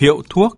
hiệu thuốc.